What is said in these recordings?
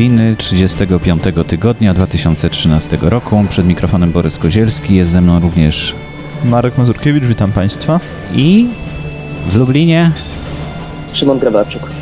Nowiny 35 tygodnia 2013 roku. Przed mikrofonem Borys Kozielski, jest ze mną również Marek Mazurkiewicz, witam Państwa. i w Lublinie Szymon Grabarczuk.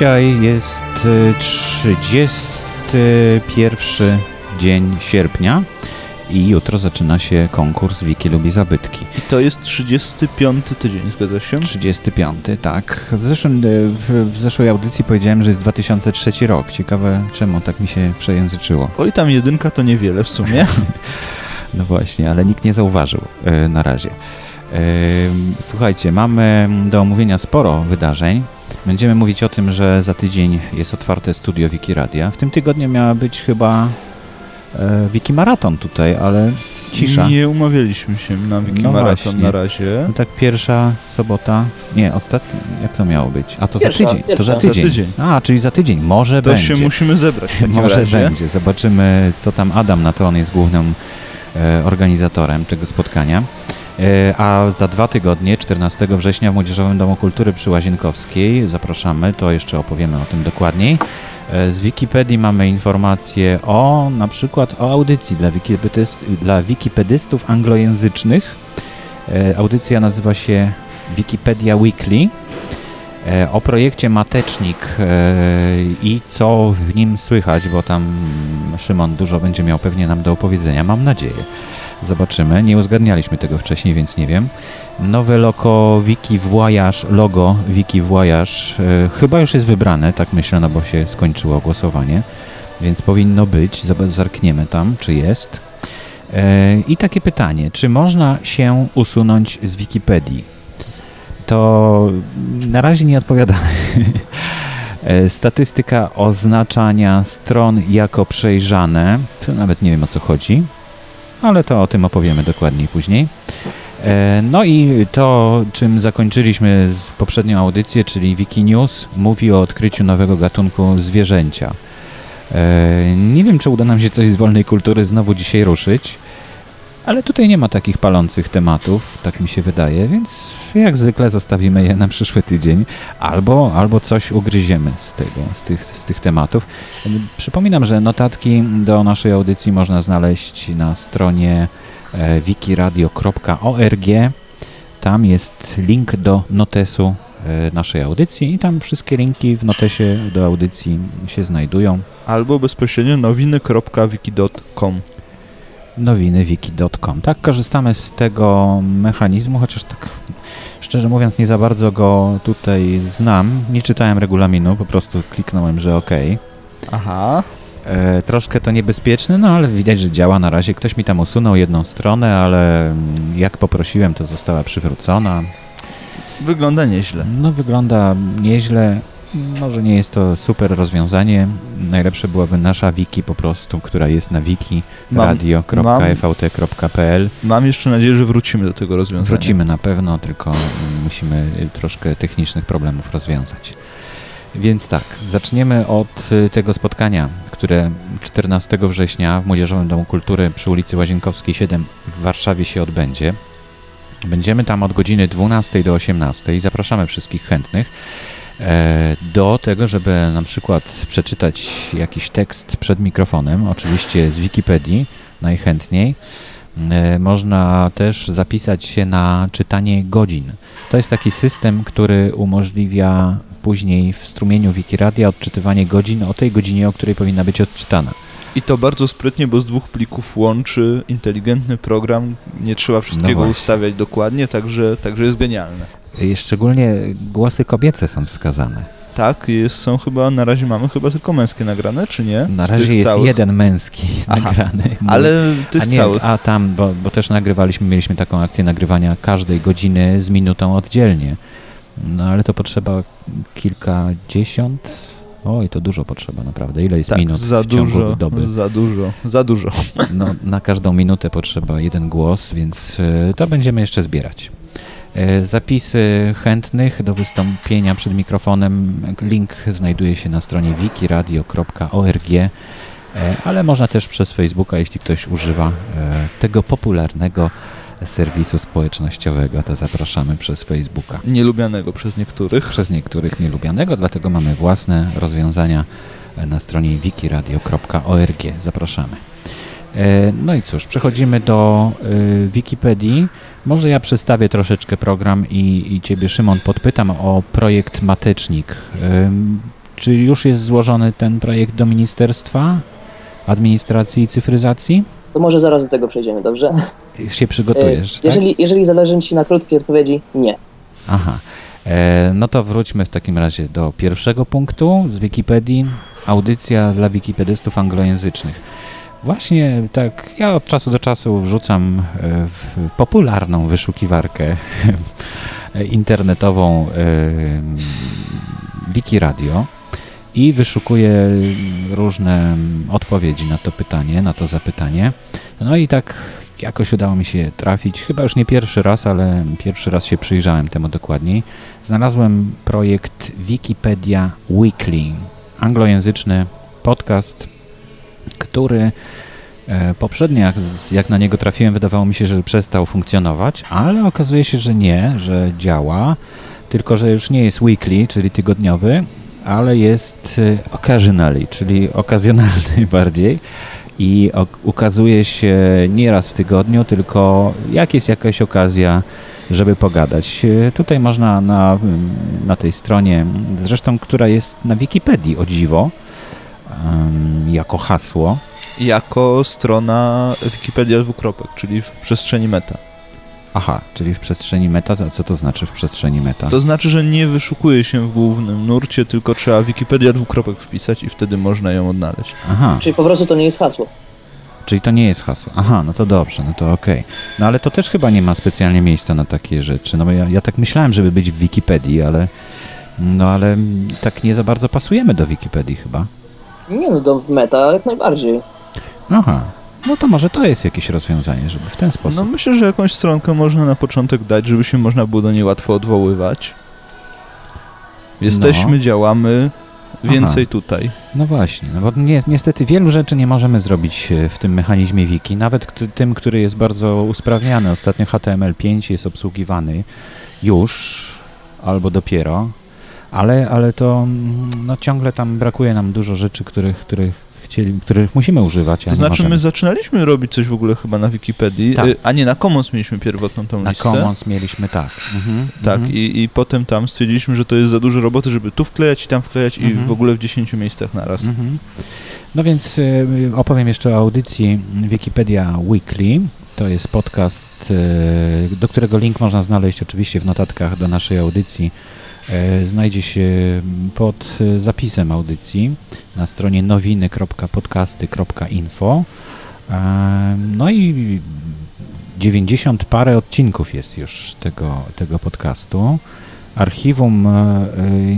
Dzisiaj jest y, 31 dzień sierpnia i jutro zaczyna się konkurs Wiki lubi zabytki. I to jest 35 tydzień, zgadza się? 35, tak. W, zeszłym, y, w, w zeszłej audycji powiedziałem, że jest 2003 rok. Ciekawe czemu tak mi się przejęzyczyło. Oj, tam jedynka to niewiele w sumie. No właśnie, ale nikt nie zauważył y, na razie. Słuchajcie, mamy do omówienia sporo wydarzeń. Będziemy mówić o tym, że za tydzień jest otwarte studio Wikiradia. W tym tygodniu miała być chyba e, Wiki Maraton tutaj, ale cisza. Nie umawialiśmy się na Wiki No Maraton właśnie. na razie. No tak pierwsza sobota, nie, ostatnia, jak to miało być? A to Pierwsza, za tydzień, to za pierwsza. tydzień. Za tydzień. A, czyli za tydzień, może To będzie. się musimy zebrać w takim Może razie. będzie. Zobaczymy, co tam Adam na to. On jest głównym e, organizatorem tego spotkania. E, a za dwa tygodnie, 14 września w Młodzieżowym Domu Kultury przy Łazienkowskiej zapraszamy, to jeszcze opowiemy o tym dokładniej. E, z Wikipedii mamy informacje o na przykład o audycji dla, wikipedys, dla wikipedystów anglojęzycznych. E, audycja nazywa się Wikipedia Weekly. E, o projekcie Matecznik e, i co w nim słychać, bo tam Szymon dużo będzie miał pewnie nam do opowiedzenia, mam nadzieję. Zobaczymy. Nie uzgadnialiśmy tego wcześniej, więc nie wiem. Nowe logo Wiki Włajarz, logo Wiki Włajarz e, chyba już jest wybrane, tak myślę, no bo się skończyło głosowanie, więc powinno być. Zerkniemy tam, czy jest. I takie pytanie, czy można się usunąć z Wikipedii? To na razie nie odpowiadamy. Statystyka oznaczania stron jako przejrzane. Nawet nie wiem o co chodzi, ale to o tym opowiemy dokładniej później. E, No i to, czym zakończyliśmy poprzednią audycję, czyli Wikinews, mówi o odkryciu nowego gatunku zwierzęcia. E, Nie wiem, czy uda nam się coś z wolnej kultury znowu dzisiaj ruszyć, ale tutaj nie ma takich palących tematów, tak mi się wydaje, więc jak zwykle zostawimy je na przyszły tydzień, albo, albo coś ugryziemy z, tego, z, tych, z tych tematów. Przypominam, że notatki do naszej audycji można znaleźć na stronie e, wikiradio.org. Tam jest link do notesu e, naszej audycji i tam wszystkie linki w notesie do audycji się znajdują. Albo bezpośrednio nowiny.wiki.com. nowinywiki.com. Tak, korzystamy z tego mechanizmu, chociaż tak szczerze mówiąc nie za bardzo go tutaj znam. Nie czytałem regulaminu, po prostu kliknąłem, że ok. Aha. E, troszkę to niebezpieczne, no ale widać, że działa na razie. Ktoś mi tam usunął jedną stronę, ale jak poprosiłem, to została przywrócona. Wygląda nieźle. No wygląda nieźle. Może nie jest to super rozwiązanie. Najlepsze byłaby nasza wiki po prostu, która jest na wiki Mam- radio.fvt.pl. Mam jeszcze nadzieję, że wrócimy do tego rozwiązania. Wrócimy na pewno, tylko musimy y, troszkę technicznych problemów rozwiązać. Więc tak, zaczniemy od y, tego spotkania, które 14 września w Młodzieżowym Domu Kultury przy ulicy Łazienkowskiej 7 w Warszawie się odbędzie. Będziemy tam od godziny 12 do 18 i zapraszamy wszystkich chętnych do tego, żeby na przykład przeczytać jakiś tekst przed mikrofonem, oczywiście z Wikipedii najchętniej. E, Można też zapisać się na czytanie godzin. To jest taki system, który umożliwia później w strumieniu Wikiradia odczytywanie godzin o tej godzinie, o której powinna być odczytana. I to bardzo sprytnie, bo z dwóch plików łączy inteligentny program. Nie trzeba wszystkiego właśnie. ustawiać dokładnie, także, także jest genialne. I szczególnie głosy kobiece są wskazane. Tak, jest, są chyba, na razie mamy chyba tylko męskie nagrane, czy nie? Na Z razie jest całych. jeden męski Aha. nagrany. Ale a tych nie, całych. A tam, bo, bo też nagrywaliśmy, mieliśmy taką akcję nagrywania każdej godziny z minutą oddzielnie. No ale to potrzeba kilkadziesiąt. Oj, to dużo potrzeba naprawdę. Ile jest Tak, minut za w ciągu dużo, doby? za dużo, za dużo. No, na każdą minutę potrzeba jeden głos, więc e, to będziemy jeszcze zbierać. E, Zapisy chętnych do wystąpienia przed mikrofonem, link znajduje się na stronie wikiradio.org, e, ale można też przez Facebooka, jeśli ktoś używa e, tego popularnego serwisu społecznościowego, to zapraszamy przez Facebooka. Nielubianego przez niektórych. Przez niektórych nielubianego, dlatego mamy własne rozwiązania na stronie wikiradio.org. Zapraszamy. No i cóż, przechodzimy do Wikipedii. Może ja przedstawię troszeczkę program i, i Ciebie, Szymon, podpytam o projekt Matecznik. Czy już jest złożony ten projekt do Ministerstwa Administracji i Cyfryzacji? To może zaraz do tego przejdziemy, dobrze? Już się przygotujesz, E, tak? jeżeli, jeżeli zależy Ci na krótkiej odpowiedzi, nie. Aha. E, no to wróćmy w takim razie do pierwszego punktu z Wikipedii. Audycja dla wikipedystów anglojęzycznych. Właśnie tak, ja od czasu do czasu wrzucam e, w popularną wyszukiwarkę internetową e, Wikiradio i wyszukuję różne odpowiedzi na to pytanie, na to zapytanie. No i tak jakoś udało mi się trafić, chyba już nie pierwszy raz, ale pierwszy raz się przyjrzałem temu dokładniej. Znalazłem projekt Wikipedia Weekly, anglojęzyczny podcast, który e, poprzednio, jak, jak na niego trafiłem, wydawało mi się, że przestał funkcjonować, ale okazuje się, że nie, że działa, tylko że już nie jest weekly, czyli tygodniowy, ale jest e, occasionally, czyli okazjonalny bardziej i ukazuje się nie raz w tygodniu, tylko jak jest jakaś okazja, żeby pogadać. E, Tutaj można na, na tej stronie, zresztą która jest na Wikipedii o dziwo, jako hasło. Jako strona Wikipedia dwukropek, czyli w przestrzeni meta. Aha, czyli w przestrzeni meta, to co to znaczy w przestrzeni meta? To znaczy, że nie wyszukuje się w głównym nurcie, tylko trzeba Wikipedia dwukropek wpisać i wtedy można ją odnaleźć. Aha, Czyli po prostu to nie jest hasło. czyli to nie jest hasło. Aha, no to dobrze, no to okej. No ale to też chyba nie ma specjalnie miejsca na takie rzeczy. No bo ja, ja tak myślałem, żeby być w Wikipedii, ale no ale tak nie za bardzo pasujemy do Wikipedii chyba. Nie no, do w meta jak najbardziej. Aha, no to może to jest jakieś rozwiązanie, żeby w ten sposób. No myślę, że jakąś stronkę można na początek dać, żeby się można było do niej łatwo odwoływać. Jesteśmy, działamy, więcej tutaj. No właśnie, no bo nie, niestety wielu rzeczy nie możemy zrobić e, w tym mechanizmie wiki, nawet tym, który jest bardzo usprawniany. Ostatnio HTML5 jest obsługiwany już albo dopiero, ale, ale to mm, no, ciągle tam brakuje nam dużo rzeczy, których, których, chcieli, których musimy używać. To znaczy, możemy. my zaczynaliśmy robić coś w ogóle chyba na Wikipedii, Tak. y, a nie, na Commons mieliśmy pierwotną tą Na listę. Commons mieliśmy tak. Mhm, Tak, mhm. i, i potem tam stwierdziliśmy, że to jest za dużo roboty, żeby tu wklejać i tam wklejać i Mhm. w ogóle w 10 miejscach naraz. Mhm. No więc y, opowiem jeszcze o audycji Wikipedia Weekly. To jest podcast, y, do którego link można znaleźć oczywiście w notatkach do naszej audycji. Y, Znajdzie się pod y, zapisem audycji na stronie nowiny.podcasty.info. No i 90 parę odcinków jest już tego, tego podcastu. Archiwum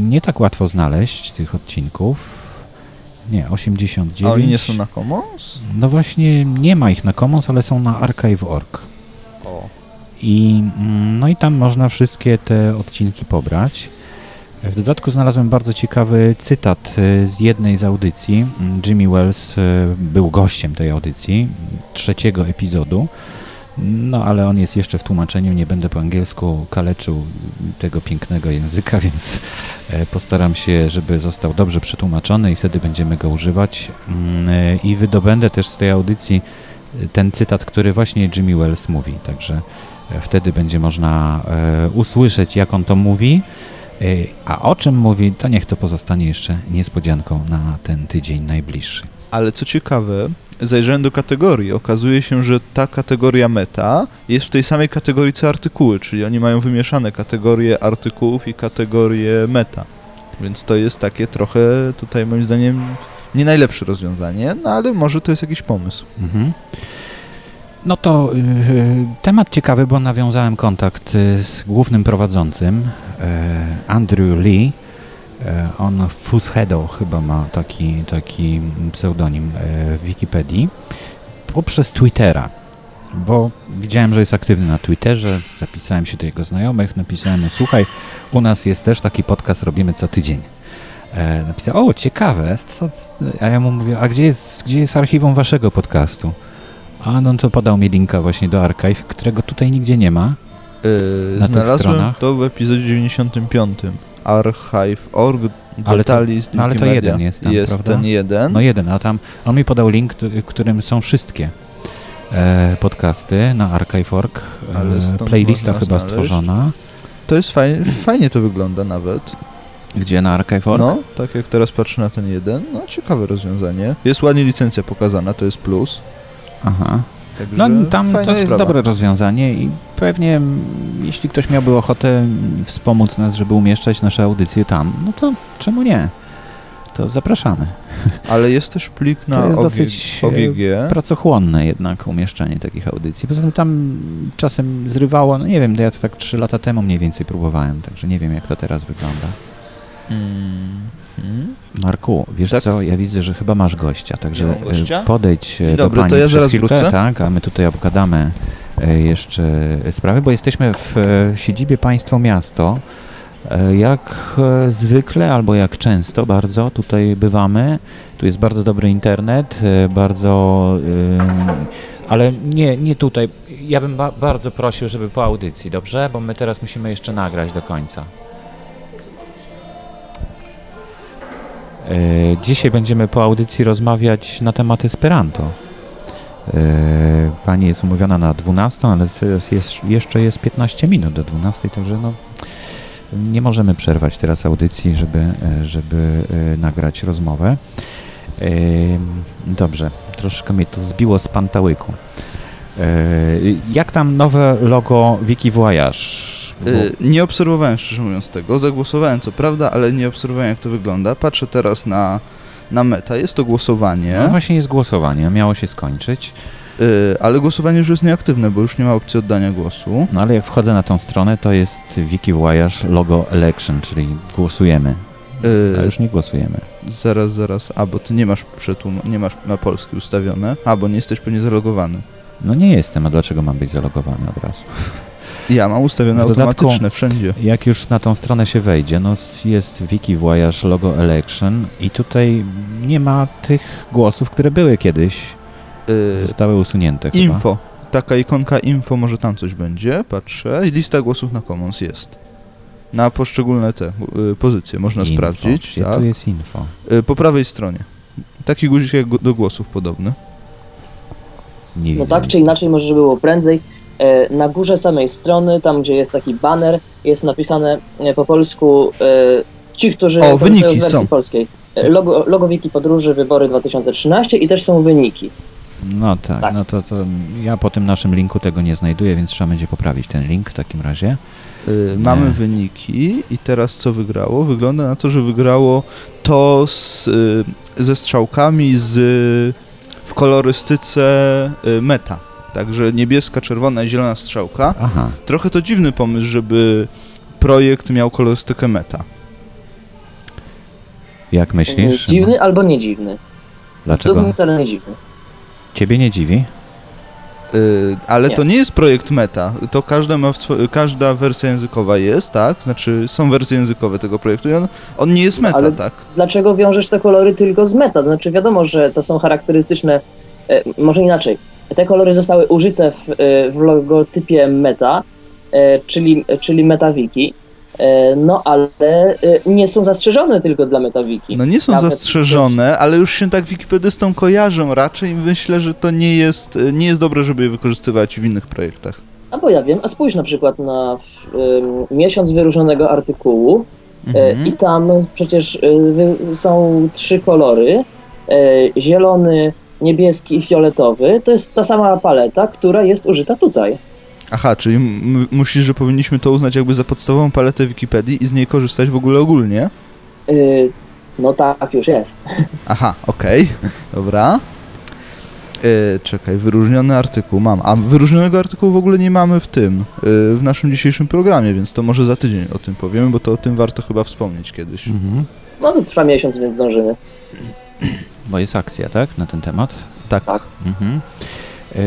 nie tak łatwo znaleźć tych odcinków. Nie, 89. A oni nie są na Commons? No właśnie, nie ma ich na Commons, ale są na archive.org. O. I, mm, no i tam można wszystkie te odcinki pobrać. W dodatku znalazłem bardzo ciekawy cytat y, z jednej z audycji. Mm, Jimmy Wells y, był gościem tej audycji, trzeciego epizodu. No ale on jest jeszcze w tłumaczeniu, nie będę po angielsku kaleczył tego pięknego języka, więc e, postaram się, żeby został dobrze przetłumaczony i wtedy będziemy go używać. Mm, e, I wydobędę też z tej audycji e, ten cytat, który właśnie Jimmy Wells mówi. Także wtedy będzie można usłyszeć, jak on to mówi. A o czym mówi, to niech to pozostanie jeszcze niespodzianką na ten tydzień najbliższy. Ale co ciekawe, zajrzałem do kategorii. Okazuje się, że ta kategoria meta jest w tej samej kategorii co artykuły, czyli oni mają wymieszane kategorie artykułów i kategorie meta. Więc to jest takie trochę tutaj moim zdaniem nie najlepsze rozwiązanie, no ale może to jest jakiś pomysł. Mhm. No to y, temat ciekawy, bo nawiązałem kontakt y, z głównym prowadzącym e, Andrew Lee, on Fushedo chyba ma taki, taki pseudonim e, w Wikipedii, poprzez Twittera, bo widziałem, że jest aktywny na Twitterze, zapisałem się do jego znajomych, napisałem mu, słuchaj, u nas jest też taki podcast, robimy co tydzień. E, napisał, o ciekawe, co, a ja mu mówię, a gdzie jest, gdzie jest archiwum waszego podcastu? A no to podał mi linka właśnie do archive, którego tutaj nigdzie nie ma. Yy, znalazłem to w epizodzie 95. Archive.org, Ale to- no ale to jeden jest tam, Jest prawda? ten jeden. No jeden, a tam on mi podał link, którym są wszystkie e, podcasty na archive.org. E, playlista chyba znaleźć. stworzona. To jest fajnie, fajnie to wygląda nawet. Gdzie na archive.org? No, tak jak teraz patrzę na ten jeden, no ciekawe rozwiązanie. Jest ładnie licencja pokazana, to jest plus. Aha. Także No tam to jest sprawa. dobre rozwiązanie i pewnie mm, jeśli ktoś miałby ochotę wspomóc nas, żeby umieszczać nasze audycje tam, no to czemu nie? To zapraszamy. Ale jest też plik na To jest OG, dosyć, e. Pracochłonne jednak umieszczenie takich audycji. Poza tym tam czasem zrywało, no nie wiem, ja to tak 3 lata temu mniej więcej próbowałem, także nie wiem jak to teraz wygląda. Mm, mm. Marku, wiesz Tak? co, ja widzę, że chyba masz gościa, także mam gościa? e, podejdź e, Dzień do dobry, pani to ja przez zaraz chwilkę, wrócę. tak, a my tutaj obgadamy e, jeszcze sprawy, bo jesteśmy w e, siedzibie Państwo Miasto. E, Jak e, zwykle, albo jak często bardzo tutaj bywamy, tu jest bardzo dobry internet, e, bardzo, e, ale nie, nie tutaj. Ja bym ba bardzo prosił, żeby po audycji, dobrze? Bo my teraz musimy jeszcze nagrać do końca. Dzisiaj będziemy po audycji rozmawiać na temat Esperanto. E, Pani jest umówiona na 12, ale jest, jeszcze jest 15 minut do 12, także no, nie możemy przerwać teraz audycji, żeby, e, żeby e, nagrać rozmowę. E, Dobrze, troszkę mnie to zbiło z pantałyku. E, Jak tam nowe logo Wiki Voyage? Y, Nie obserwowałem szczerze mówiąc tego. Zagłosowałem co prawda, ale nie obserwowałem jak to wygląda. Patrzę teraz na, na meta. Jest to głosowanie, No właśnie jest głosowanie, miało się skończyć. y, ale głosowanie już jest nieaktywne, bo już nie ma opcji oddania głosu. No ale jak wchodzę na tą stronę, to jest Wiki logo election, czyli głosujemy. Y, A już nie głosujemy. Zaraz, zaraz. A, bo ty nie masz przetłum- nie masz na polski ustawione. A, bo nie jesteś pewnie zalogowany. No nie jestem, a dlaczego mam być zalogowany od razu? Ja mam ustawione dodatku- automatyczne wszędzie. Jak już na tą stronę się wejdzie, no jest Wiki Voyage logo election i tutaj nie ma tych głosów, które były kiedyś. Y, Zostały usunięte chyba. info. Taka ikonka info, może tam coś będzie. Patrzę. I lista głosów na Commons jest. Na poszczególne te y, pozycje można Info. sprawdzić. Gdzie Tak. tu jest info? Y, po prawej stronie. Taki guzik jak do głosów podobny. Nie No widzę tak czy inaczej, może było prędzej. E, Na górze samej strony, tam gdzie jest taki banner, jest napisane e, po polsku e, ci, którzy O, wyniki z wersji są. polskiej. Logo, logo Wiki Podróży Wybory 2013 i też są wyniki. No tak, Tak. no to, to ja po tym naszym linku tego nie znajduję, więc trzeba będzie poprawić ten link w takim razie. Y, mamy wyniki i teraz co wygrało? Wygląda na to, że wygrało to z, y, ze strzałkami z, w kolorystyce y, meta. Także niebieska, czerwona i zielona strzałka. Aha, Trochę to dziwny pomysł, żeby projekt miał kolorystykę meta. jak myślisz? E, Dziwny albo nie dziwny. Dlaczego? To wcale nie dziwny. Ciebie nie dziwi? Y, ale Nie. to nie jest projekt meta. To każda, ma każda wersja językowa jest, tak? Znaczy są wersje językowe tego projektu i on, on nie jest meta, Ale- tak? Dlaczego wiążesz te kolory tylko z meta? Znaczy wiadomo, że to są charakterystyczne, może inaczej. Te kolory zostały użyte w, e, w logotypie meta, e, czyli, czyli MetaWiki, e, no ale e, nie są zastrzeżone tylko dla MetaWiki. No nie są Nawet- zastrzeżone, ale już się tak wikipedystom kojarzą raczej. Myślę, że to nie jest, nie jest dobre, żeby je wykorzystywać w innych projektach. A bo ja wiem, a spójrz na przykład na w, miesiąc wyróżnionego artykułu e, Mhm. i tam przecież e, są trzy kolory, e, zielony, niebieski i fioletowy. To jest ta sama paleta, która jest użyta tutaj. Aha, czyli myślisz, że powinniśmy to uznać jakby za podstawową paletę Wikipedii i z niej korzystać w ogóle ogólnie? Y, No tak, już jest. Aha, okej, dobra. E, czekaj, wyróżniony artykuł mam. A wyróżnionego artykułu w ogóle nie mamy w tym, e, w naszym dzisiejszym programie, więc to może za tydzień o tym powiemy, bo to o tym warto chyba wspomnieć kiedyś. Mhm. No to trwa miesiąc, więc zdążymy. Bo jest akcja, tak? Na ten temat? Tak. Tak. Mhm. Yy,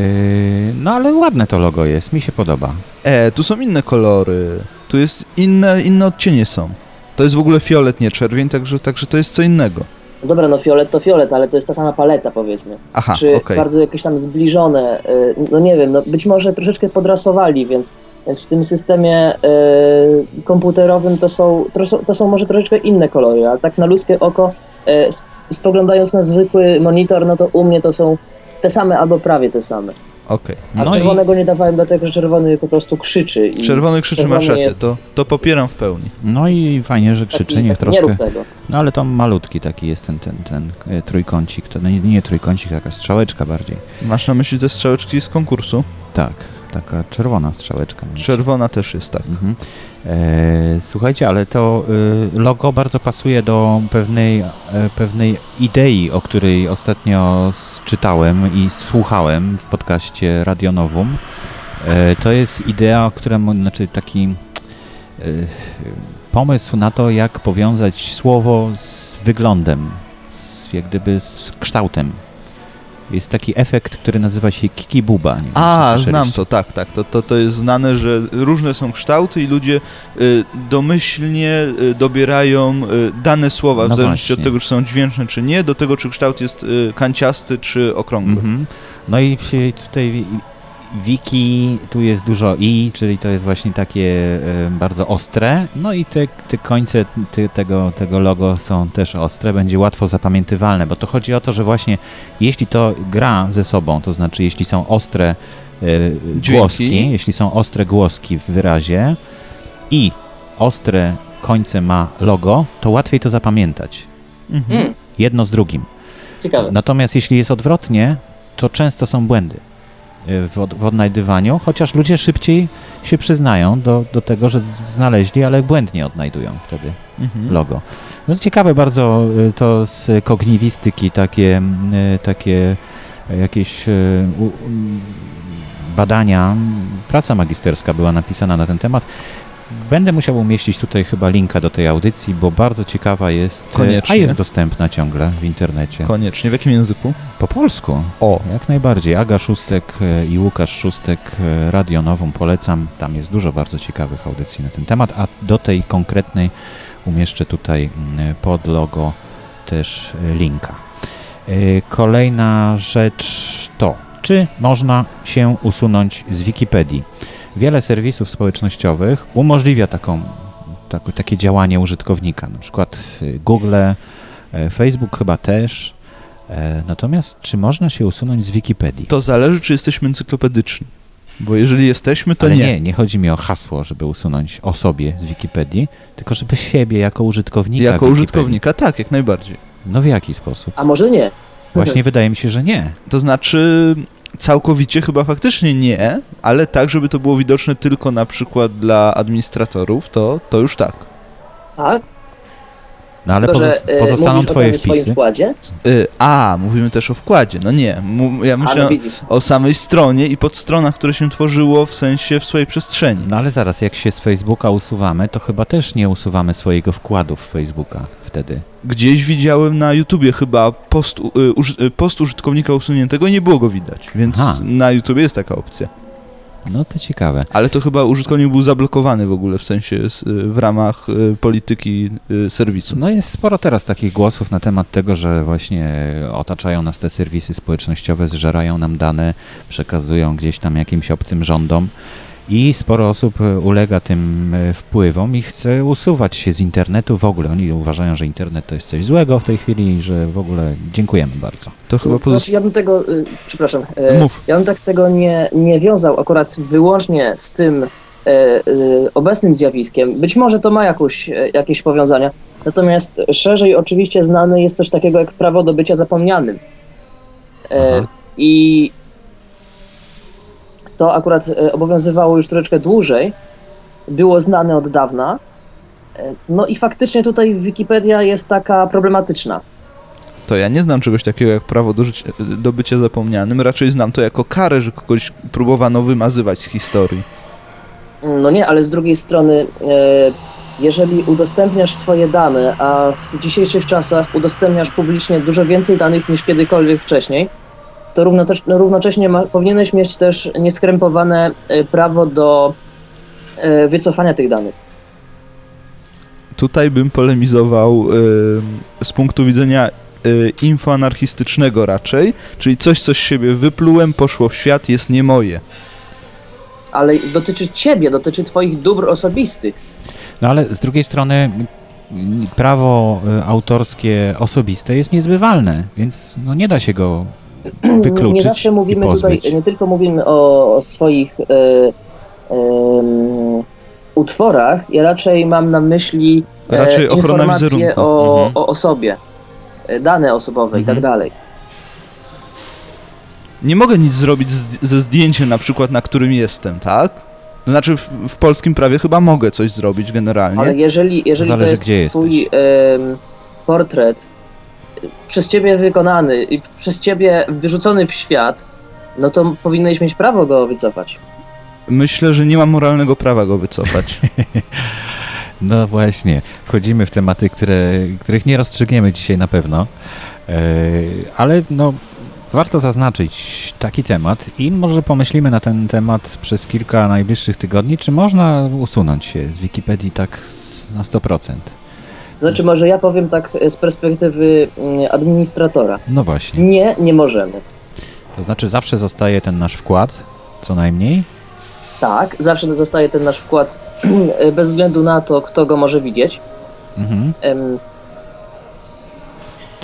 no ale ładne to logo jest, mi się podoba. E, tu są inne kolory, tu jest inne, inne odcienie są. To jest w ogóle fiolet, nie czerwień, także, także to jest co innego. Dobra, no fiolet to fiolet, ale to jest ta sama paleta, powiedzmy. Aha, Czy okej. bardzo jakieś tam zbliżone, y, no nie wiem, no być może troszeczkę podrasowali, więc, więc w tym systemie y, komputerowym to są, to, są, to są może troszeczkę inne kolory, ale tak na ludzkie oko, y, spoglądając na zwykły monitor, no to u mnie to są te same albo prawie te same. Okej. A No i czerwonego nie dawałem dlatego, że czerwony po prostu krzyczy. I Czerwony krzyczy, masz czerwony rację, jest- to, to popieram w pełni. No i fajnie, że krzyczy, niech taki- Nie troszkę... rób tego. No ale to malutki taki jest ten, ten, ten e, trójkącik, to no nie, nie trójkącik, taka strzałeczka bardziej. Masz na myśli te strzałeczki z konkursu? Tak, taka czerwona strzałeczka. Czerwona też jest tak. Mhm. E, słuchajcie, ale to y, logo bardzo pasuje do pewnej, e, pewnej idei, o której ostatnio czytałem i słuchałem w podcaście Radio Novum. E, to jest idea, która, znaczy taki e, pomysł na to, jak powiązać słowo z wyglądem, z, jak gdyby z kształtem. Jest taki efekt, który nazywa się kikibuba. Nie wiem, A, znam to, tak, tak. To, to, to jest znane, że różne są kształty i ludzie y, domyślnie y, dobierają y, dane słowa, w No zależności właśnie. od tego, czy są dźwięczne, czy nie, do tego, czy kształt jest y, kanciasty, czy okrągły. Mhm. No i tutaj wiki, tu jest dużo i, czyli to jest właśnie takie bardzo ostre. No i te, te końce te, tego, tego logo są też ostre, będzie łatwo zapamiętywalne, bo to chodzi o to, że właśnie jeśli to gra ze sobą, to znaczy jeśli są ostre e, Dźwięki. głoski, jeśli są ostre głoski w wyrazie i ostre końce ma logo, to łatwiej to zapamiętać. Mhm. Jedno z drugim. ciekawe. Natomiast jeśli jest odwrotnie, to często są błędy w, od, w odnajdywaniu, chociaż ludzie szybciej się przyznają do, do tego, że znaleźli, ale błędnie odnajdują wtedy Mhm. logo. No ciekawe bardzo y, to z kogniwistyki takie, y, takie y, jakieś y, badania, praca magisterska była napisana na ten temat. Będę musiał umieścić tutaj chyba linka do tej audycji, bo bardzo ciekawa jest, a Koniecznie. jest dostępna ciągle w internecie. Koniecznie. W jakim języku? Po polsku. O, Jak najbardziej. Aga Szóstek e, i Łukasz Szóstek, e, Radio Nową polecam. Tam jest dużo bardzo ciekawych audycji na ten temat, a do tej konkretnej umieszczę tutaj mm, pod logo też e, linka. E, Kolejna rzecz to, czy można się usunąć z Wikipedii? Wiele serwisów społecznościowych umożliwia taką, tak, takie działanie użytkownika, na przykład e, Google, e, Facebook chyba też. E, Natomiast czy można się usunąć z Wikipedii? to zależy, czy jesteśmy encyklopedyczni. Bo jeżeli jesteśmy, to Ale nie. nie, nie chodzi mi o hasło, żeby usunąć o sobie z Wikipedii, tylko żeby siebie jako użytkownika. Jako Wikipedii. użytkownika, tak, jak najbardziej. No w jaki sposób? A może nie? Właśnie wydaje mi się, że nie. To znaczy, całkowicie chyba faktycznie nie, ale tak, żeby to było widoczne tylko na przykład dla administratorów, to, to już tak. Tak? No ale Tylko, pozos- że, e, pozostaną o twoje wpisy. wkładzie? Y, a, mówimy też o wkładzie. No nie, ja A, myślę no widzisz. o samej stronie i podstronach, które się tworzyło w sensie w swojej przestrzeni. No ale zaraz, jak się z Facebooka usuwamy, to chyba też nie usuwamy swojego wkładu w Facebooka wtedy. Gdzieś widziałem na YouTubie chyba post, y, y, post użytkownika usuniętego i nie było go widać, więc Aha. na YouTubie jest taka opcja. No to ciekawe. Ale to chyba użytkownik był zablokowany w ogóle, w sensie y, w ramach polityki serwisu. No jest sporo teraz takich głosów na temat tego, że właśnie otaczają nas te serwisy społecznościowe, zżerają nam dane, przekazują gdzieś tam jakimś obcym rządom i sporo osób e, ulega tym e, wpływom i chce usuwać się z internetu w ogóle. Oni uważają, że internet to jest coś złego w tej chwili i że w ogóle dziękujemy bardzo. To chyba To pozostał... znaczy, ja bym tego, y, przepraszam, e, Mów. ja bym tak tego nie, nie wiązał akurat wyłącznie z tym obecnym zjawiskiem. Być może to ma jakąś, jakieś powiązania. Natomiast szerzej oczywiście znane jest coś takiego jak prawo do bycia zapomnianym. E, Aha. I to akurat e, obowiązywało już troszeczkę dłużej. Było znane od dawna. E, No i faktycznie tutaj Wikipedia jest taka problematyczna. to ja nie znam czegoś takiego jak prawo do, życia, do bycia zapomnianym, raczej znam to jako karę, że kogoś próbowano wymazywać z historii. No nie, ale z drugiej strony, e, jeżeli udostępniasz swoje dane, a w dzisiejszych czasach udostępniasz publicznie dużo więcej danych niż kiedykolwiek wcześniej, to równocześnie, równocześnie ma, powinieneś mieć też nieskrępowane e, prawo do e, wycofania tych danych. Tutaj bym polemizował y, z punktu widzenia y, infoanarchistycznego raczej, czyli coś, co z siebie wyplułem, poszło w świat, jest nie moje. Ale dotyczy ciebie, dotyczy twoich dóbr osobistych. No ale z drugiej strony prawo y, autorskie osobiste jest niezbywalne, więc no nie da się go wykluczyć Nie zawsze mówimy i tutaj, nie tylko mówimy o, o swoich e, em, utworach, ja raczej mam na myśli e, Raczej ochrona informacje wizerunku. o, Mhm. o osobie, e, dane osobowe i Mhm. tak dalej. Nie mogę nic zrobić z, ze zdjęciem na przykład, na którym jestem, tak? Znaczy w, w polskim prawie chyba mogę coś zrobić generalnie. Ale jeżeli, jeżeli to Zależy, jest gdzie twój em, portret przez ciebie wykonany i przez ciebie wyrzucony w świat, no to powinieneś mieć prawo go wycofać. Myślę, że nie mam moralnego prawa go wycofać. No właśnie, wchodzimy w tematy, które, których nie rozstrzygniemy dzisiaj na pewno, E, ale no warto zaznaczyć taki temat i może pomyślimy na ten temat przez kilka najbliższych tygodni, czy można usunąć się z Wikipedii tak na 100%. Znaczy, może ja powiem tak e, z perspektywy mm, administratora. No właśnie, Nie, nie możemy. to znaczy zawsze zostaje ten nasz wkład, co najmniej, Tak, zawsze zostaje ten nasz wkład bez względu na to, kto go może widzieć. mhm.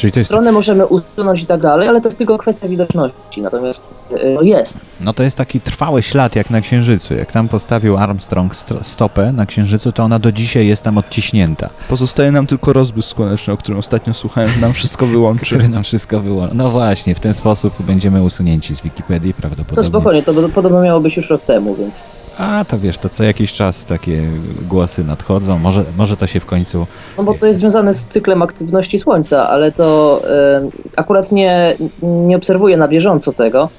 Czyli to jest, Stronę możemy usunąć i tak dalej, ale to jest tylko kwestia widoczności. Natomiast e, no jest. no to jest taki trwały ślad jak na Księżycu, jak tam postawił Armstrong sto- stopę na Księżycu, to ona do dzisiaj jest tam odciśnięta. Pozostaje nam tylko rozbłysk słoneczny, o którym ostatnio słuchałem, że nam wszystko wyłączy. który nam wszystko wyłączy. No właśnie, w ten sposób będziemy usunięci z Wikipedii prawdopodobnie. To spokojnie, to podobno miało być już rok temu, więc A to wiesz, to co jakiś czas takie głosy nadchodzą. Może, może to się w końcu. no bo to jest związane z cyklem aktywności Słońca, ale to e, akurat nie, nie obserwuję na bieżąco tego.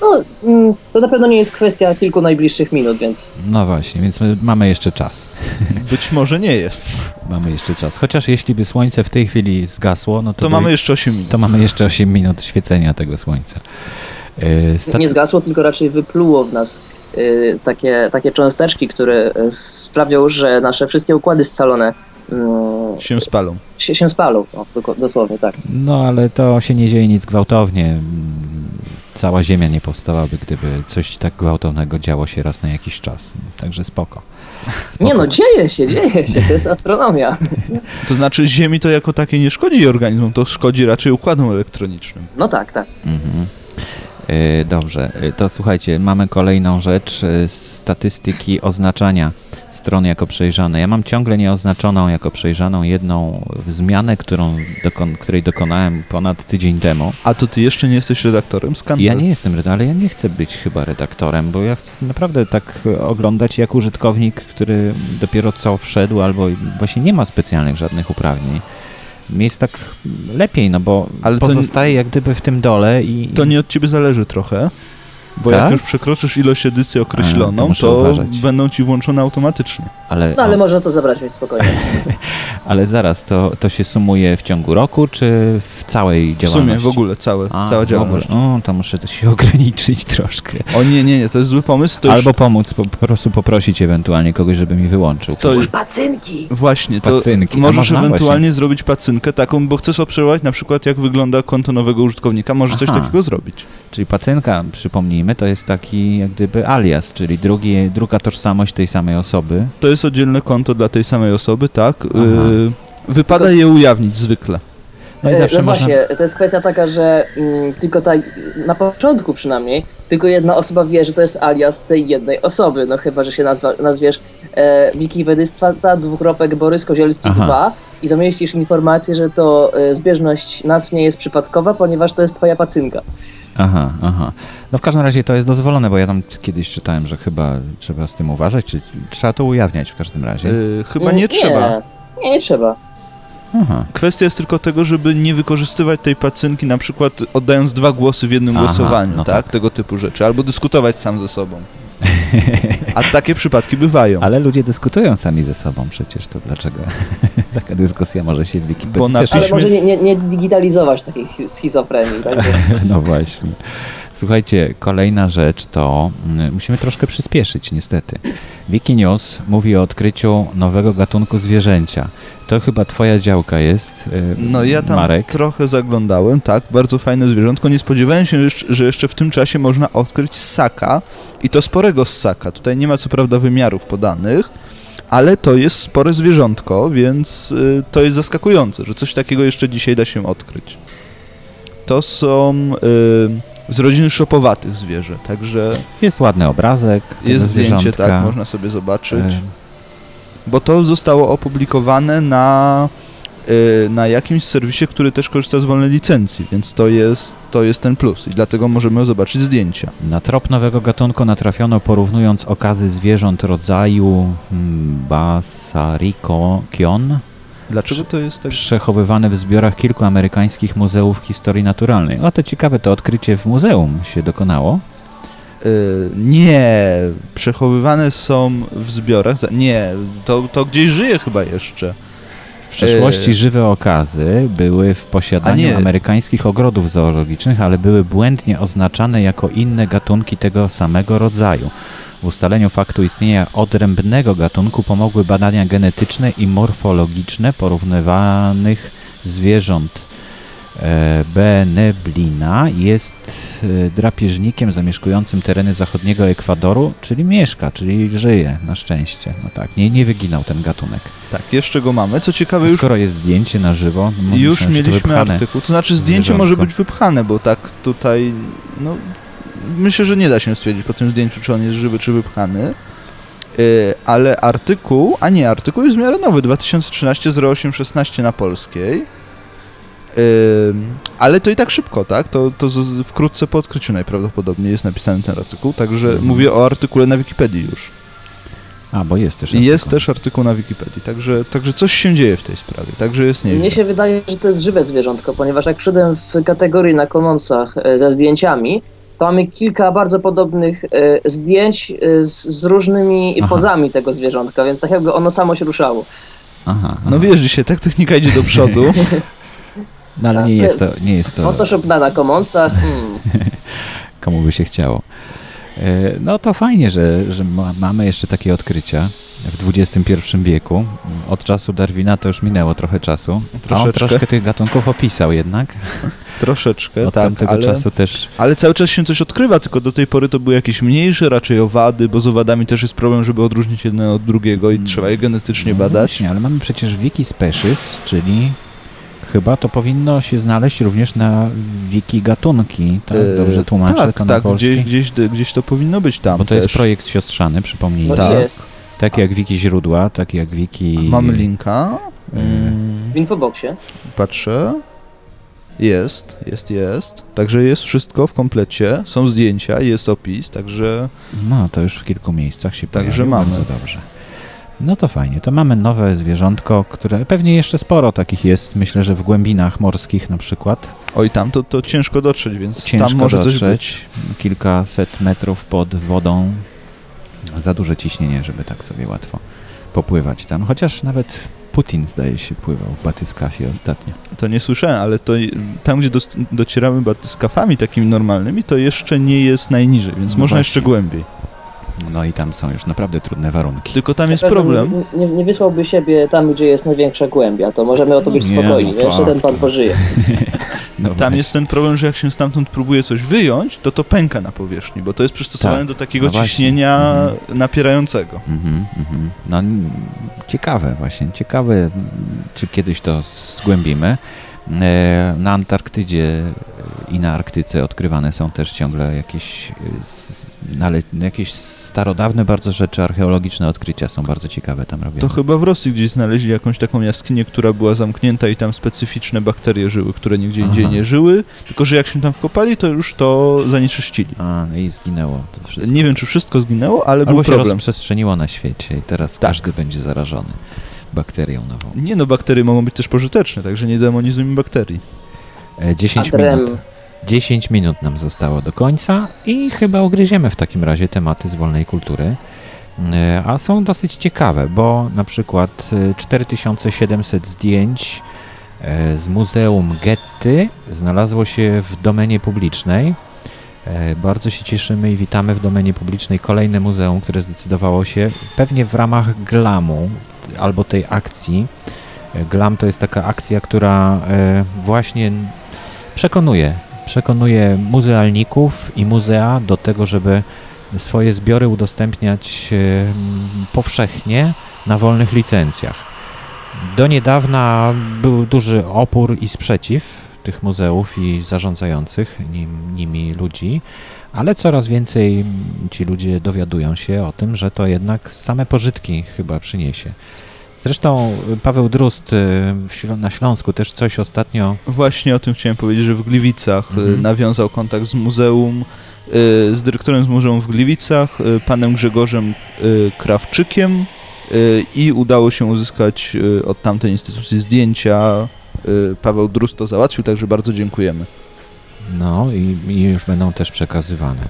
No, mm, to na pewno nie jest kwestia kilku najbliższych minut, więc No właśnie, więc my mamy jeszcze czas. Być może nie jest. Mamy jeszcze czas. Chociaż jeśli by słońce w tej chwili zgasło, no to, To by, mamy jeszcze 8 minut. to mamy jeszcze 8 minut świecenia tego słońca. Sta- nie zgasło, tylko raczej wypluło w nas e, takie, takie cząsteczki, które e, sprawią, że nasze wszystkie układy scalone mm, Się spalą. się, się spalą. O, dosłownie tak. No ale to się nie dzieje nic gwałtownie. Cała Ziemia nie powstałaby, gdyby coś tak gwałtownego działo się raz na jakiś czas. Także spoko. spoko. Nie no, dzieje się, dzieje się, to jest astronomia. To znaczy Ziemi to jako takie nie szkodzi organizmom, to szkodzi raczej układom elektronicznym. No tak, tak. Mhm. E, Dobrze, E, to słuchajcie, mamy kolejną rzecz, e, statystyki oznaczania stron jako przejrzane. Ja mam ciągle nieoznaczoną jako przejrzaną jedną zmianę, którą dokon- której dokonałem ponad tydzień temu. A to ty jeszcze nie jesteś redaktorem? Skandal. Ja nie jestem redaktorem, ale ja nie chcę być chyba redaktorem, bo ja chcę naprawdę tak oglądać jak użytkownik, który dopiero co wszedł albo właśnie nie ma specjalnych żadnych uprawnień. Mi jest tak lepiej, no bo Ale pozostaje jak gdyby w tym dole i... To nie od ciebie zależy trochę. Bo Tak? jak już przekroczysz ilość edycji A, to określoną, muszę to, uważać. będą ci włączone automatycznie. Ale, No ale można to zabrać więc spokojnie. ale zaraz, to, to się sumuje w ciągu roku, czy w całej W działalności? sumie w ogóle całe, A, cała w działalność. O, to muszę to się ograniczyć troszkę. O nie, nie, nie, to jest zły pomysł. To już, Albo pomóc, po, po prostu poprosić ewentualnie kogoś, żeby mi wyłączył. to już, Pacynki! właśnie, to Pacynki. A możesz ewentualnie zrobić pacynkę taką, bo chcesz obserwować na przykład jak wygląda konto nowego użytkownika, możesz coś Aha. takiego zrobić. Czyli pacynka, przypomnijmy, to jest taki jak gdyby alias, czyli drugi, druga tożsamość tej samej osoby. To jest oddzielne konto dla tej samej osoby, tak? Aha. Y, wypada Tylko- je ujawnić zwykle. No i E, zawsze no można... właśnie, to jest kwestia taka, że mm, tylko ta, na początku przynajmniej, tylko jedna osoba wie, że to jest alias tej jednej osoby, no chyba, że się nazwa, nazwiesz e, Wikipedystwa, dwukropek Borys Kozielski Aha. 2 i zamieścisz informację, że to e, zbieżność nazw nie jest przypadkowa, ponieważ to jest twoja pacynka. Aha, aha. No w każdym razie to jest dozwolone, bo ja tam kiedyś czytałem, że chyba trzeba z tym uważać, czy trzeba to ujawniać w każdym razie. Y, chyba Mm, nie trzeba. Nie, nie, nie trzeba. Aha. Kwestia jest tylko tego, żeby nie wykorzystywać tej pacynki, na przykład oddając dwa głosy w jednym Aha, głosowaniu, no tak? tak. Tego typu rzeczy, albo dyskutować sam ze sobą. A takie przypadki bywają. Ale ludzie dyskutują sami ze sobą przecież, to dlaczego taka dyskusja może się w Wikipedii Bo na też Ale może nie, nie, nie digitalizować takiej schizofrenii, tak? No właśnie. Słuchajcie, kolejna rzecz to mm, musimy troszkę przyspieszyć, niestety. Wikinews mówi o odkryciu nowego gatunku zwierzęcia. To chyba twoja działka jest, y, No ja tam Marek. trochę zaglądałem, tak, bardzo fajne zwierzątko. Nie spodziewałem się, że jeszcze w tym czasie można odkryć ssaka i to sporego ssaka. Tutaj nie ma co prawda wymiarów podanych, ale to jest spore zwierzątko, więc y, to jest zaskakujące, że coś takiego jeszcze dzisiaj da się odkryć. To są y, z rodziny szopowatych zwierzę, także Jest ładny obrazek. jest zdjęcie, zwierzątka. tak, można sobie zobaczyć. Y, Bo to zostało opublikowane na, y, na jakimś serwisie, który też korzysta z wolnej licencji, więc to jest, to jest ten plus i dlatego możemy zobaczyć zdjęcia. Na trop nowego gatunku natrafiono porównując okazy zwierząt rodzaju hmm, Basarickion, Dlaczego to jest tak? przechowywane w zbiorach kilku amerykańskich muzeów historii naturalnej. O, to ciekawe, to odkrycie w muzeum się dokonało. Y, nie, przechowywane są w zbiorach. za- Nie, to, to gdzieś żyje chyba jeszcze. W przeszłości Eee. żywe okazy były w posiadaniu amerykańskich ogrodów zoologicznych, ale były błędnie oznaczane jako inne gatunki tego samego rodzaju. W ustaleniu faktu istnienia odrębnego gatunku pomogły badania genetyczne i morfologiczne porównywanych zwierząt. E, Beneblina jest e, drapieżnikiem zamieszkującym tereny zachodniego Ekwadoru, czyli mieszka, czyli żyje na szczęście. No tak, nie, nie wyginął ten gatunek. Tak, jeszcze go mamy. Co ciekawe, już, Skoro jest zdjęcie na żywo, już to mieliśmy wypchane. artykuł. To znaczy zdjęcie może być wypchane, bo tak tutaj, no, myślę, że nie da się stwierdzić po tym zdjęciu, czy on jest żywy, czy wypchany. Y, ale artykuł, a nie, artykuł jest w miarę nowy, 2013 0816 na polskiej. Y, ale to i tak szybko, tak? To, to z, wkrótce po odkryciu najprawdopodobniej jest napisany ten artykuł, także Mhm. mówię o artykule na Wikipedii już. A, bo jest też I jest artykuł. też artykuł na Wikipedii, także, także coś się dzieje w tej sprawie, także jest nieźle. Mnie się wydaje, że to jest żywe zwierzątko, ponieważ jak wszedłem w kategorii na Commonsach ze zdjęciami, to mamy kilka bardzo podobnych e, zdjęć e, z, z różnymi Aha. pozami tego zwierzątka, więc tak jakby ono samo się ruszało. Aha, aha. No wiesz, dzisiaj tak technika idzie do przodu. No ale nie jest to, nie jest to Photoshop na, na Commonsach, hmm. komu by się chciało. E, No to fajnie, że, że ma, mamy jeszcze takie odkrycia w XXI wieku. Od czasu Darwina to już minęło trochę czasu. A on Troszeczkę. troszkę tych gatunków opisał jednak. Troszeczkę, Od tak, tamtego ale, czasu też ale cały czas się coś odkrywa, tylko do tej pory to były jakieś mniejsze raczej owady, bo z owadami też jest problem, żeby odróżnić jedno od drugiego i trzeba je genetycznie no badać. Właśnie, ale mamy przecież wiki species, czyli chyba to powinno się znaleźć również na wiki gatunki. Tak? E, Dobrze tłumaczę tak, to na tak, polski? gdzieś, gdzieś, gdzieś to powinno być tam Bo to też. jest projekt siostrzany, przypomnijmy. no Tak. jest. Tak jak wiki źródła, tak jak wiki... Mamy linka. Mm. Mm, W infoboxie. patrzę. Jest, jest, jest. Także jest wszystko w komplecie. Są zdjęcia, jest opis, także No, to już w kilku miejscach się Także mamy. Bardzo dobrze. No to fajnie. To mamy nowe zwierzątko, które pewnie jeszcze sporo takich jest. Myślę, że w głębinach morskich na przykład. oj tam to, to ciężko dotrzeć, więc Ciężko tam może coś być. dotrzeć. Kilkaset metrów pod wodą. Za duże ciśnienie, żeby tak sobie łatwo popływać tam. Chociaż nawet Putin zdaje się pływał w batyskafie ostatnio. To nie słyszałem, ale to tam, gdzie dos- docieramy batyskafami takimi normalnymi, to jeszcze nie jest najniżej, więc No można właśnie. jeszcze głębiej. No i tam są już naprawdę trudne warunki. Tylko tam jest problem. Nie, nie, wysłałby siebie tam, gdzie jest największa głębia, to możemy o to być Nie, spokojni. no Jeszcze ten akurat. pan pożyje. No Tam właśnie. jest ten problem, że jak się stamtąd próbuje coś wyjąć, to to pęka na powierzchni, bo to jest przystosowane Tak, do takiego no ciśnienia Mhm. napierającego. Mhm, mhm. No ciekawe właśnie, ciekawe czy kiedyś to zgłębimy. E, Na Antarktydzie i na Arktyce odkrywane są też ciągle jakieś, e, no jakieś starodawne bardzo rzeczy, archeologiczne odkrycia są bardzo ciekawe tam robione. To chyba w Rosji gdzieś znaleźli jakąś taką jaskinię, która była zamknięta i tam specyficzne bakterie żyły, które nigdzie indziej nie żyły, tylko że jak się tam wkopali, to już to zanieczyszcili. A, no i zginęło to wszystko. Nie wiem, czy wszystko zginęło, ale Albo był się problem. rozprzestrzeniło na świecie i teraz Tak. każdy będzie zarażony. bakterią nową. Nie no, bakterie mogą być też pożyteczne, także nie demonizujmy bakterii. E, 10 Adrem. minut. 10 minut nam zostało do końca i chyba ugryziemy w takim razie tematy z wolnej kultury. E, A są dosyć ciekawe, bo na przykład e, 4700 zdjęć e, z Muzeum Getty znalazło się w domenie publicznej. E, Bardzo się cieszymy i witamy w domenie publicznej kolejne muzeum, które zdecydowało się pewnie w ramach GLAM-u albo tej akcji. E, GLAM to jest taka akcja, która e, właśnie przekonuje, przekonuje muzealników i muzea do tego, żeby swoje zbiory udostępniać e, powszechnie na wolnych licencjach. Do niedawna był duży opór i sprzeciw tych muzeów i zarządzających nim, nimi ludzi, ale coraz więcej ci ludzie dowiadują się o tym, że to jednak same pożytki chyba przyniesie. Zresztą Paweł Drust y, na Śląsku też coś ostatnio Właśnie o tym chciałem powiedzieć, że w Gliwicach y, Mhm. nawiązał kontakt z muzeum, y, z dyrektorem z muzeum w Gliwicach, panem Grzegorzem Krawczykiem i udało się uzyskać od tamtej instytucji zdjęcia. Paweł Drust to załatwił, także bardzo dziękujemy. No i, i już będą też przekazywane.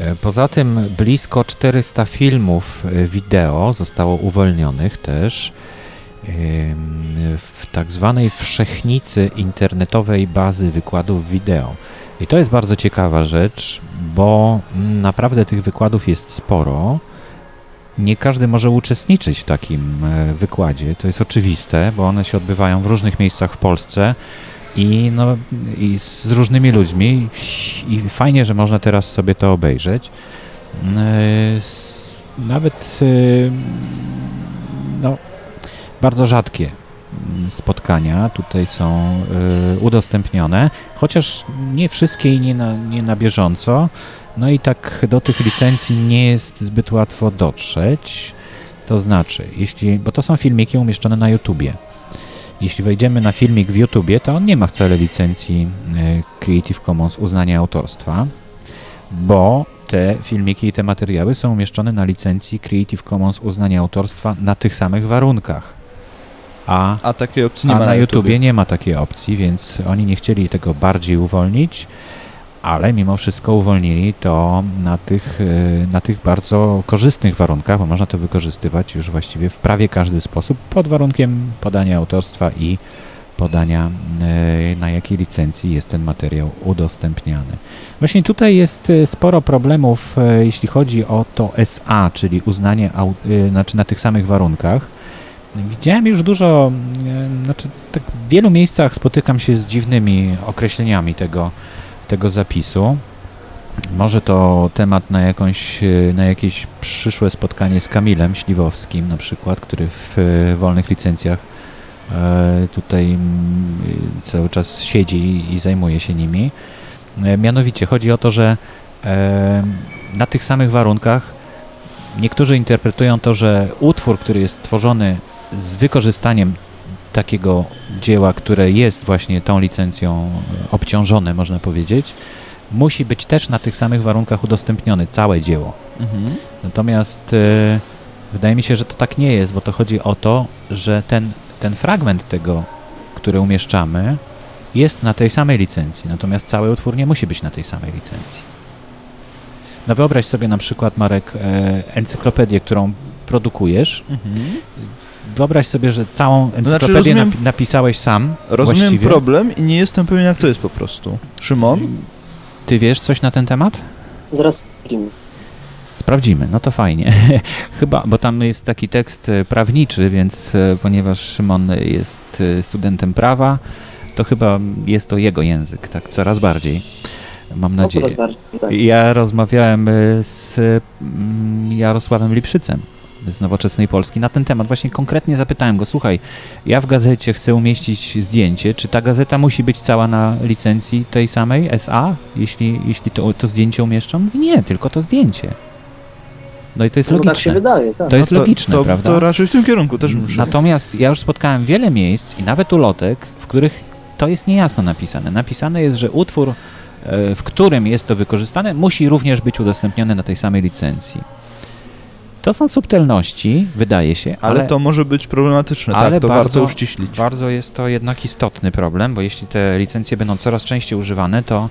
E, Poza tym blisko 400 filmów e, wideo zostało uwolnionych też w tak zwanej wszechnicy internetowej bazy wykładów wideo. I to jest bardzo ciekawa rzecz, bo naprawdę tych wykładów jest sporo. Nie każdy może uczestniczyć w takim e, wykładzie, to jest oczywiste, bo one się odbywają w różnych miejscach w Polsce i, no, i z różnymi ludźmi i fajnie, że można teraz sobie to obejrzeć. E, Nawet e, no, bardzo rzadkie mm, spotkania tutaj są e, udostępnione, chociaż nie wszystkie i nie na, nie na bieżąco. No i tak do tych licencji nie jest zbyt łatwo dotrzeć. To znaczy, jeśli, bo to są filmiki umieszczone na YouTubie. Jeśli wejdziemy na filmik w YouTubie, to on nie ma wcale licencji e, Creative Commons uznania autorstwa, bo te filmiki i te materiały są umieszczone na licencji Creative Commons uznania autorstwa na tych samych warunkach. A, A takiej opcji nie a ma na na YouTubie nie ma takiej opcji, więc oni nie chcieli tego bardziej uwolnić, ale mimo wszystko uwolnili to na tych, e, na tych bardzo korzystnych warunkach, bo można to wykorzystywać już właściwie w prawie każdy sposób, pod warunkiem podania autorstwa i podania, e, na jakiej licencji jest ten materiał udostępniany. Właśnie tutaj jest e, sporo problemów, jeśli chodzi o to SA, czyli uznanie, znaczy na tych samych warunkach. Widziałem już dużo, znaczy tak w wielu miejscach spotykam się z dziwnymi określeniami tego, tego zapisu. Może to temat na, jakąś, e, na jakieś przyszłe spotkanie z Kamilem Śliwowskim na przykład, który w e, wolnych licencjach e, tutaj cały czas siedzi i- zajmuje się nimi. Mianowicie chodzi o to, że na tych samych warunkach niektórzy interpretują to, że utwór, który jest stworzony z wykorzystaniem takiego dzieła, które jest właśnie tą licencją e, obciążone, można powiedzieć, musi być też na tych samych warunkach udostępnione, całe dzieło. Mhm. Natomiast e, wydaje mi się, że to tak nie jest, bo to chodzi o to, że ten, ten fragment tego, który umieszczamy, jest na tej samej licencji, natomiast cały utwór nie musi być na tej samej licencji. No wyobraź sobie na przykład, Marek, e, encyklopedię, którą produkujesz. Mhm. Wyobraź sobie, że całą encyklopedię znaczy, rozumiem- napi- napisałeś sam. Rozumiem właściwie. problem i nie jestem pewien, jak to jest po prostu. Szymon? Ty wiesz coś na ten temat? Zaraz sprawdzimy. Sprawdzimy, no to fajnie. Chyba, bo tam jest taki tekst e, prawniczy, więc e, ponieważ Szymon jest e, studentem prawa, to chyba jest to jego język, tak coraz bardziej. Mam No, nadzieję. tak. Ja rozmawiałem z mm, Jarosławem Lipszycem z Nowoczesnej Polski na ten temat. Właśnie konkretnie zapytałem go, słuchaj, ja w gazecie chcę umieścić zdjęcie, czy ta gazeta musi być cała na licencji tej samej SA, jeśli, jeśli to, to zdjęcie umieszczą? Mówi, Nie, tylko to zdjęcie. No i to jest No, tak logiczne. się wydaje, tak. To jest No to, logiczne, to, prawda? To raczej w tym kierunku też muszę. Natomiast ja już spotkałem wiele miejsc i nawet ulotek, w których to jest niejasno napisane. Napisane jest, że utwór, e, w którym jest to wykorzystane, musi również być udostępniony na tej samej licencji. To są subtelności, wydaje się, Ale, ale, to może być problematyczne, ale tak, to bardzo- warto uściślić. bardzo jest to jednak istotny problem, bo jeśli te licencje będą coraz częściej używane, to,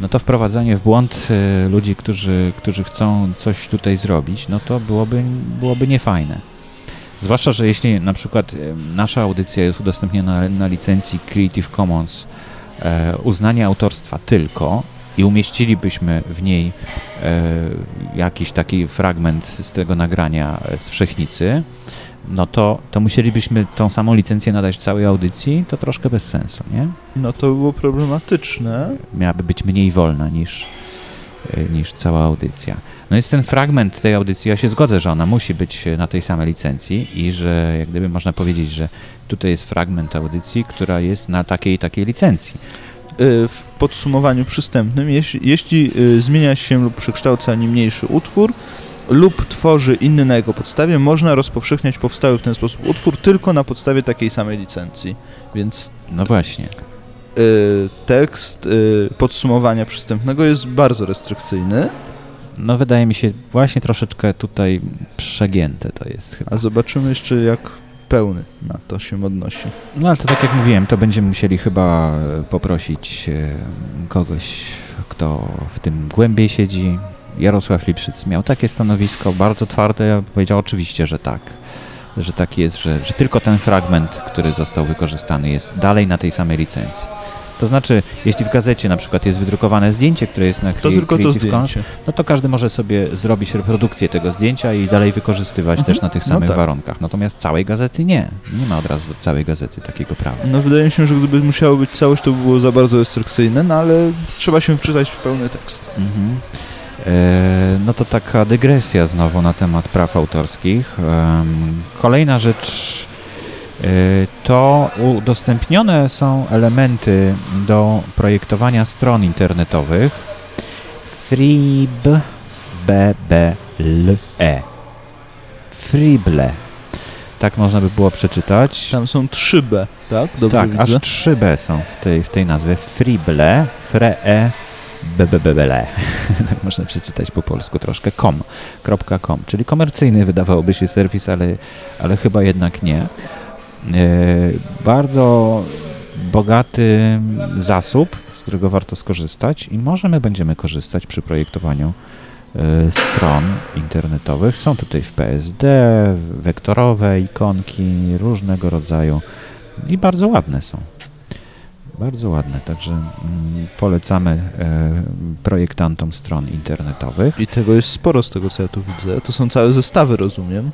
no to wprowadzanie w błąd y, ludzi, którzy, którzy chcą coś tutaj zrobić, no to byłoby, byłoby niefajne. Zwłaszcza, że jeśli na przykład y, nasza audycja jest udostępniona na licencji Creative Commons e, uznanie autorstwa tylko i umieścilibyśmy w niej e, jakiś taki fragment z tego nagrania e, z Wszechnicy, no to, to musielibyśmy tą samą licencję nadać całej audycji, to troszkę bez sensu, nie? No to było problematyczne. Miałaby być mniej wolna niż, e, niż cała audycja. No jest ten fragment tej audycji, ja się zgodzę, że ona musi być na tej samej licencji i że jak gdyby można powiedzieć, że tutaj jest fragment audycji, która jest na takiej i takiej licencji. Y, W podsumowaniu przystępnym, jeśli, jeśli y, zmienia się lub przekształca niemniejszy utwór lub tworzy inny na jego podstawie, można rozpowszechniać powstały w ten sposób utwór tylko na podstawie takiej samej licencji. Więc No właśnie. y, tekst y, podsumowania przystępnego jest bardzo restrykcyjny, No wydaje mi się właśnie troszeczkę tutaj przegięte to jest chyba. a zobaczymy jeszcze jak pełny na to się odnosi. No ale to tak jak mówiłem, to będziemy musieli chyba e, poprosić e, kogoś, kto w tym głębiej siedzi. Jarosław Lipszyc miał takie stanowisko, bardzo twarde, ja powiedział oczywiście, że tak. Że tak jest, że, że tylko ten fragment, który został wykorzystany jest dalej na tej samej licencji. To znaczy, jeśli w gazecie na przykład jest wydrukowane zdjęcie, które jest na To tylko to zdjęcie. no to każdy może sobie zrobić reprodukcję tego zdjęcia i dalej wykorzystywać Mhm. też na tych No samych tak. warunkach. Natomiast całej gazety nie. Nie ma od razu całej gazety takiego prawa. No wydaje mi się, że gdyby musiało być całość, to by było za bardzo restrykcyjne, no ale trzeba się wczytać w pełny tekst. Mhm. E, no to taka dygresja znowu na temat praw autorskich. Kolejna rzecz to udostępnione są elementy do projektowania stron internetowych FreeBBLE. Freeble. Tak można by było przeczytać. Tam są 3B, tak? Dobrze tak, aż widzę? 3B są w tej, w tej nazwie. Frible, free, bbbbele. tak można przeczytać po polsku troszkę. com, .com, czyli komercyjny wydawałoby się serwis, ale, ale chyba jednak nie. E, bardzo bogaty zasób, z którego warto skorzystać i może my będziemy korzystać przy projektowaniu e, stron internetowych. Są tutaj w PSD, wektorowe ikonki różnego rodzaju i bardzo ładne są. Bardzo ładne, także mm, polecamy e, projektantom stron internetowych. I tego jest sporo z tego, co ja tu widzę. To są całe zestawy, rozumiem.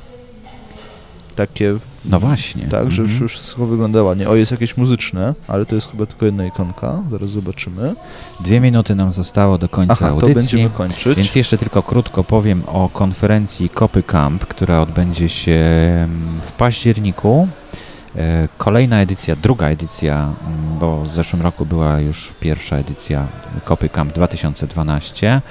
Takie, No właśnie. tak, że już, mhm. już wszystko wygląda ładnie. O, jest jakieś muzyczne, ale to jest chyba tylko jedna ikonka. Zaraz zobaczymy. Dwie minuty nam zostało do końca Aha, to audycji. będziemy kończyć. Więc jeszcze tylko krótko powiem o konferencji Kopy Camp, która odbędzie się mm, w październiku. E, Kolejna edycja, druga edycja, mm, bo w zeszłym roku była już pierwsza edycja Kopy Camp 2012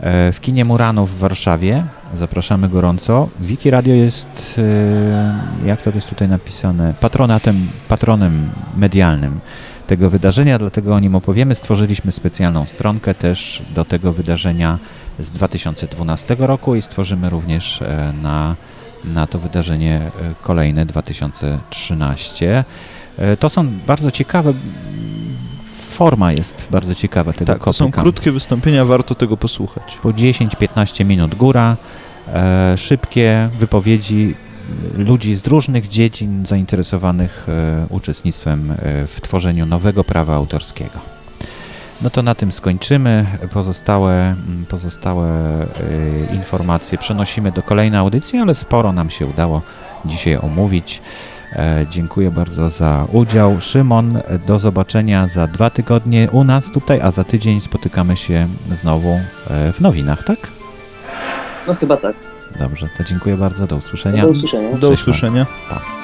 e, w kinie Muranów w Warszawie. Zapraszamy gorąco. Wiki Radio jest, e, jak to jest tutaj napisane, patronatem, patronem medialnym tego wydarzenia, dlatego o nim opowiemy. Stworzyliśmy specjalną stronkę też do tego wydarzenia z 2012 roku i stworzymy również e, na, na to wydarzenie e, kolejne 2013. E, To są bardzo ciekawe, forma jest bardzo ciekawa tego tak, to są krótkie wystąpienia, warto tego posłuchać. Po 10-15 minut góra, e, szybkie wypowiedzi e, ludzi z różnych dziedzin zainteresowanych e, uczestnictwem e, w tworzeniu nowego prawa autorskiego. No to na tym skończymy. Pozostałe, pozostałe e, informacje przenosimy do kolejnej audycji, ale sporo nam się udało dzisiaj omówić. E, Dziękuję bardzo za udział. Szymon, do zobaczenia za dwa tygodnie u nas tutaj, a za tydzień spotykamy się znowu e, w nowinach, tak? No chyba tak. Dobrze, to dziękuję bardzo, do usłyszenia. Do usłyszenia. Do Cześć, usłyszenia. Pa.